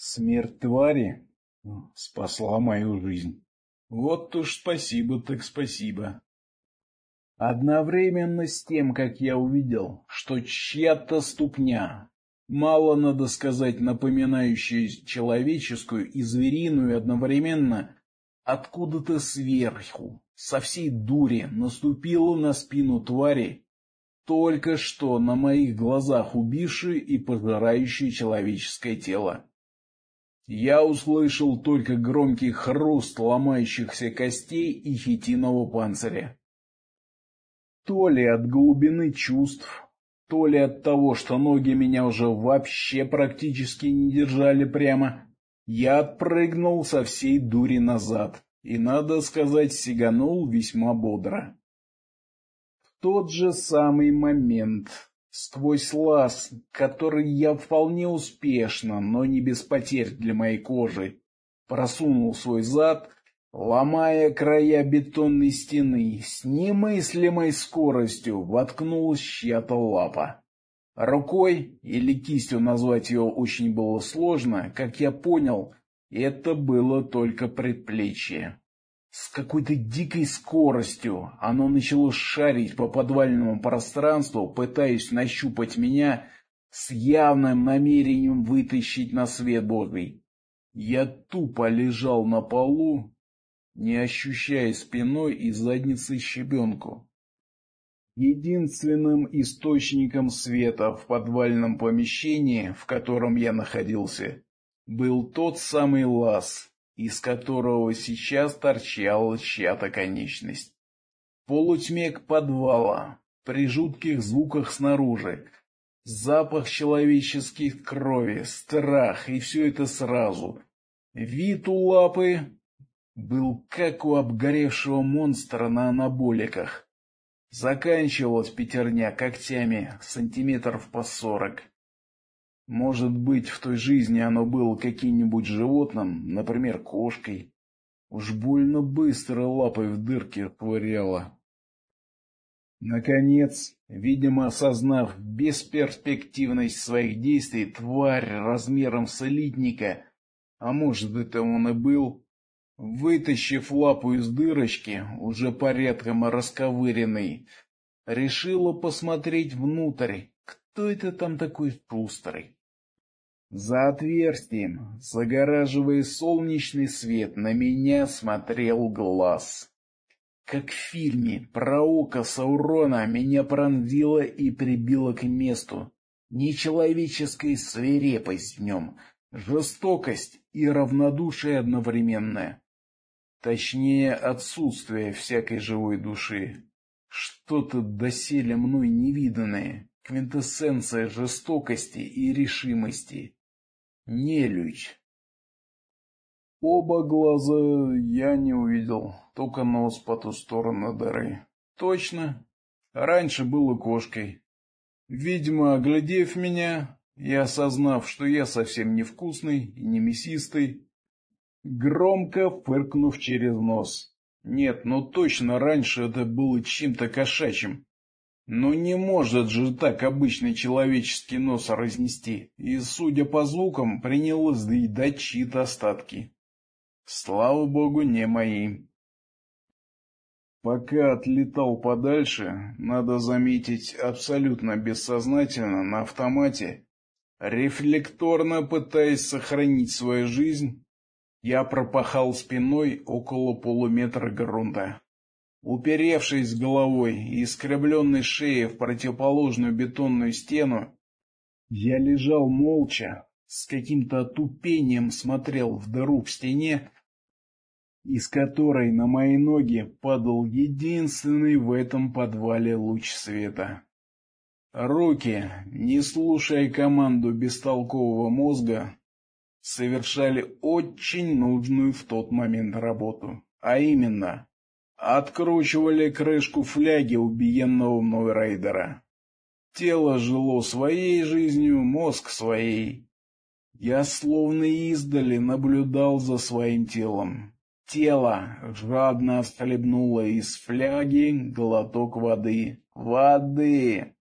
Смерть твари спасла мою жизнь. Вот уж спасибо так спасибо. Одновременно с тем, как я увидел, что чья-то ступня, мало надо сказать, напоминающая человеческую и звериную одновременно, откуда-то сверху, со всей дури, наступила на спину твари, только что на моих глазах убившей и пожирающей человеческое тело. Я услышал только громкий хруст ломающихся костей и хитинового панциря. То ли от глубины чувств, то ли от того, что ноги меня уже вообще практически не держали прямо, я отпрыгнул со всей дури назад и, надо сказать, сиганул весьма бодро. В тот же самый момент Сквозь лаз, который я вполне успешно, но не без потерь для моей кожи, просунул свой зад, ломая края бетонной стены, с немыслимой скоростью воткнулась чья-то лапа. Рукой или кистью назвать ее очень было сложно, как я понял, это было только предплечье. С какой-то дикой скоростью оно начало шарить по подвальному пространству, пытаясь нащупать меня с явным намерением вытащить на свет Божий. Я тупо лежал на полу, не ощущая спиной и задницей щебенку. Единственным источником света в подвальном помещении, в котором я находился, был тот самый лаз, из которого сейчас торчала чья-то конечность. Полутьмек подвала, при жутких звуках снаружи, запах человеческих крови, страх и все это сразу. Вид у лапы был как у обгоревшего монстра на анаболиках. Заканчивалась пятерня когтями сантиметров по сорок. Может быть, в той жизни оно было каким-нибудь животным, например, кошкой. Уж больно быстро лапой в дырке ковыряла. Наконец, видимо, осознав бесперспективность своих действий, тварь размером с элитника, а может это он и был, вытащив лапу из дырочки, уже порядком расковыренной, решила посмотреть внутрь, кто это там такой шустрый. За отверстием, загораживая солнечный свет, на меня смотрел глаз. Как в фильме про око Саурона меня пронзило и прибило к месту. Нечеловеческая свирепость в нем, жестокость и равнодушие одновременное. Точнее, отсутствие всякой живой души. Что-то доселе мной невиданное, квинтэссенция жестокости и решимости. Нелюдь. Оба глаза я не увидел, только нос по ту сторону дыры. Точно, раньше было кошкой. Видимо, оглядев меня и осознав, что я совсем невкусный и не мясистый, громко фыркнув через нос. Нет, ну точно раньше это было чем-то кошачьим. Но не может же так обычный человеческий нос разнести, и, судя по звукам, принялось доедать чьи-то остатки. Слава богу, не мои. Пока отлетал подальше, надо заметить, абсолютно бессознательно, на автомате, рефлекторно пытаясь сохранить свою жизнь, я пропахал спиной около полуметра грунта. Уперевшись головой и искривленной шеей в противоположную бетонную стену, я лежал молча, с каким-то отупением смотрел в дыру в стене, из которой на мои ноги падал единственный в этом подвале луч света. Руки, не слушая команду бестолкового мозга, совершали очень нужную в тот момент работу, а именно Откручивали крышку фляги убиенного мной рейдера. Тело жило своей жизнью, мозг своей. Я словно издали наблюдал за своим телом. Тело жадно отхлебнуло из фляги глоток воды. Воды!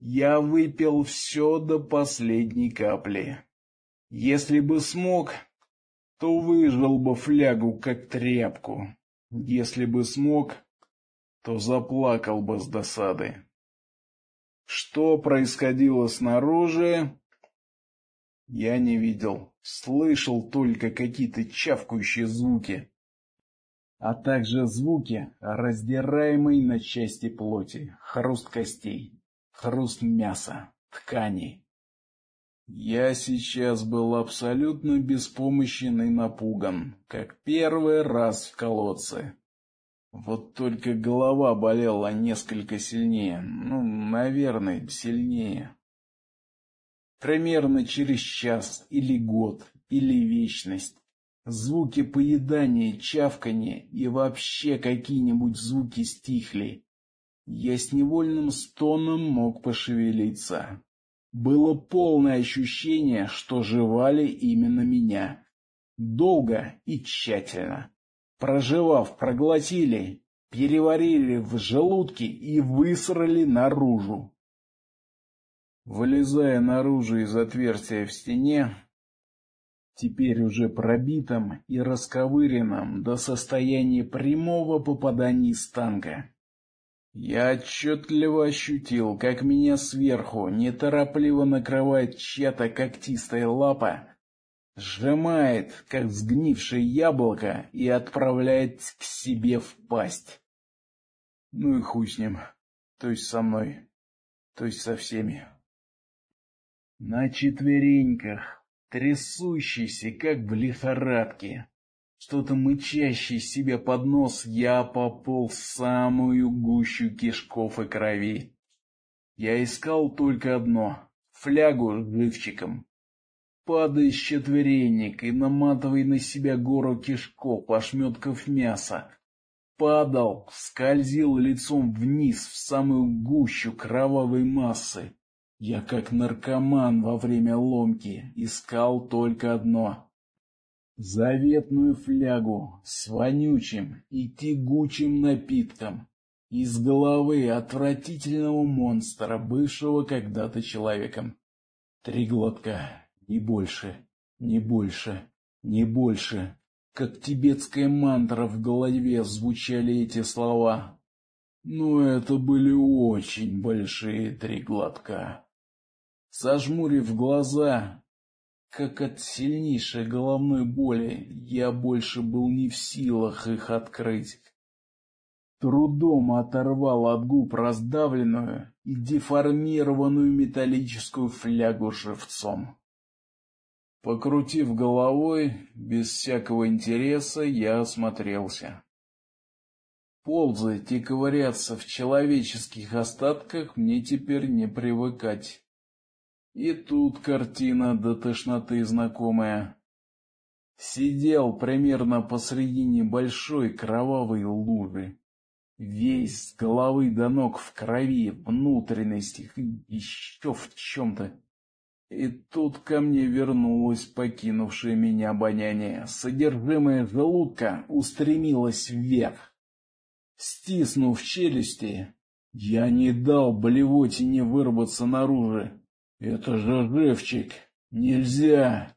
Я выпил все до последней капли. Если бы смог, то выжил бы флягу как тряпку. Если бы смог, то заплакал бы с досады. Что происходило снаружи, я не видел. Слышал только какие-то чавкающие звуки, а также звуки раздираемой на части плоти, хруст костей, хруст мяса, тканей. Я сейчас был абсолютно беспомощен и напуган, как первый раз в колодце. Вот только голова болела несколько сильнее, ну, наверное, сильнее. Примерно через час или год, или вечность. Звуки поедания, чавканья и вообще какие-нибудь звуки стихли. Я с невольным стоном мог пошевелиться. Было полное ощущение, что жевали именно меня. Долго и тщательно. Прожевав, проглотили, переварили в желудке и высрали наружу. Вылезая наружу из отверстия в стене, теперь уже пробитым и расковыренным до состояния прямого попадания из танка, я отчетливо ощутил, как меня сверху неторопливо накрывает чья-то когтистая лапа, сжимает, как сгнившее яблоко, и отправляет к себе в пасть. Ну и хуй с ним, то есть со мной, то есть со всеми. На четвереньках, трясущийся, как в лихорадке, что-то мычащий себе под нос, я пополз в самую гущу кишков и крови. Я искал только одно — флягу с живчиком. Падай с четверенек и наматывай на себя гору кишков, ошметков мяса. Падал, скользил лицом вниз в самую гущу кровавой массы. Я как наркоман во время ломки искал только одно заветную флягу с вонючим и тягучим напитком из головы отвратительного монстра, бывшего когда-то человеком. Три глотка, не больше, не больше, не больше. Как тибетская мантра в голове звучали эти слова. Но это были очень большие три глотка. Сожмурив глаза, как от сильнейшей головной боли, я больше был не в силах их открыть. Трудом оторвал от губ раздавленную и деформированную металлическую флягу живцом. Покрутив головой, без всякого интереса, я осмотрелся. Ползать и ковыряться в человеческих остатках мне теперь не привыкать. И тут картина до тошноты знакомая. Сидел примерно посредине большой кровавой лужи. Весь с головы до ног в крови, внутренностях и еще в чем-то. И тут ко мне вернулось покинувшее меня обоняние. Содержимое желудка устремилось вверх. Стиснув челюсти, я не дал блевотине вырваться наружу. Это же живчик. Нельзя.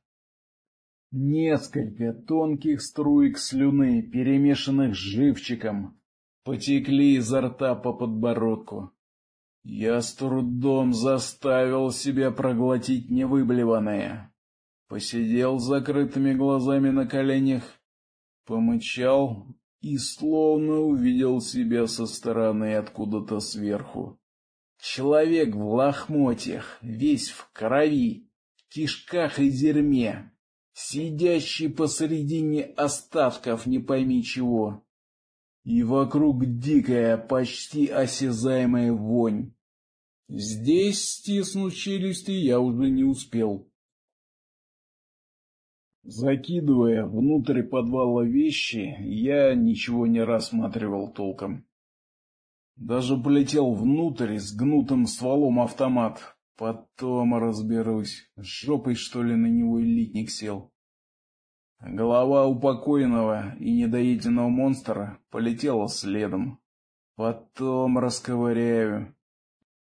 Несколько тонких струек слюны, перемешанных с живчиком, потекли изо рта по подбородку. Я с трудом заставил себя проглотить невыблеванное. Посидел с закрытыми глазами на коленях, помычал и словно увидел себя со стороны откуда-то сверху. Человек в лохмотьях, весь в крови, кишках и дерьме, сидящий посредине остатков не пойми чего. И вокруг дикая, почти осязаемая вонь. Здесь стиснуть челюсти я уже не успел. Закидывая внутрь подвала вещи, я ничего не рассматривал толком. Даже полетел внутрь с гнутым стволом автомат. Потом разберусь. Жопой, что ли, на него элитник сел. Голова упокоенного и недоеденного монстра полетела следом. Потом расковыряю.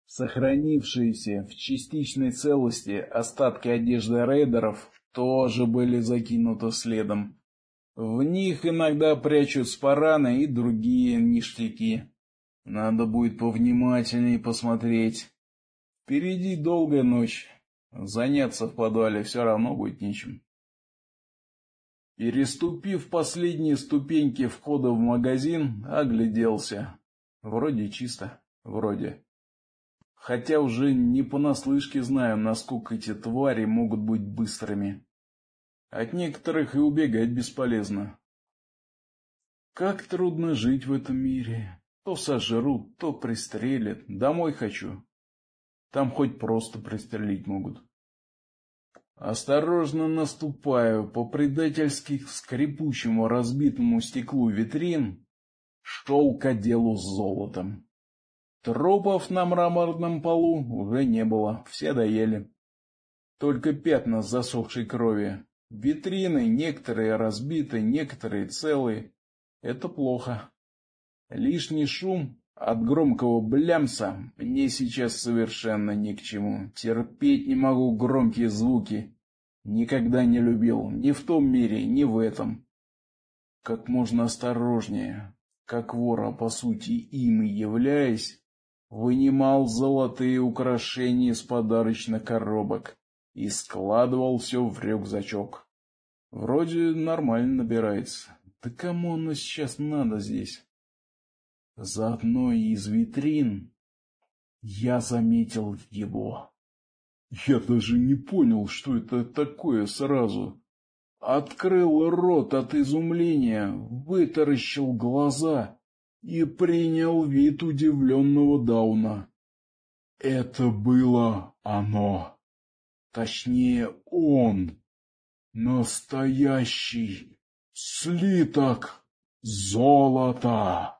Сохранившиеся в частичной целости остатки одежды рейдеров тоже были закинуты следом. В них иногда прячут спараны и другие ништяки. Надо будет повнимательнее посмотреть. Впереди долгая ночь. Заняться в подвале все равно будет нечем. Переступив последние ступеньки входа в магазин, огляделся. Вроде чисто, вроде. Хотя уже не понаслышке знаю, насколько эти твари могут быть быстрыми. От некоторых и убегать бесполезно. Как трудно жить в этом мире. То сожрут, то пристрелят. Домой хочу. Там хоть просто пристрелить могут. Осторожно наступаю по предательски скрипучему разбитому стеклу витрин, шел к отделу с золотом. Трупов на мраморном полу уже не было, все доели. Только пятна засохшей крови. Витрины некоторые разбиты, некоторые целые. Это плохо. Лишний шум от громкого блямса мне сейчас совершенно ни к чему. Терпеть не могу громкие звуки. Никогда не любил ни в том мире, ни в этом. Как можно осторожнее, как вора, по сути, им и являясь, вынимал золотые украшения из подарочных коробок и складывал все в рюкзачок. Вроде нормально набирается. Да кому оно сейчас надо здесь? За одной из витрин я заметил его. Я даже не понял, что это такое сразу. Открыл рот от изумления, вытаращил глаза и принял вид удивленного Дауна. Это было оно. Точнее, он. Настоящий слиток золота.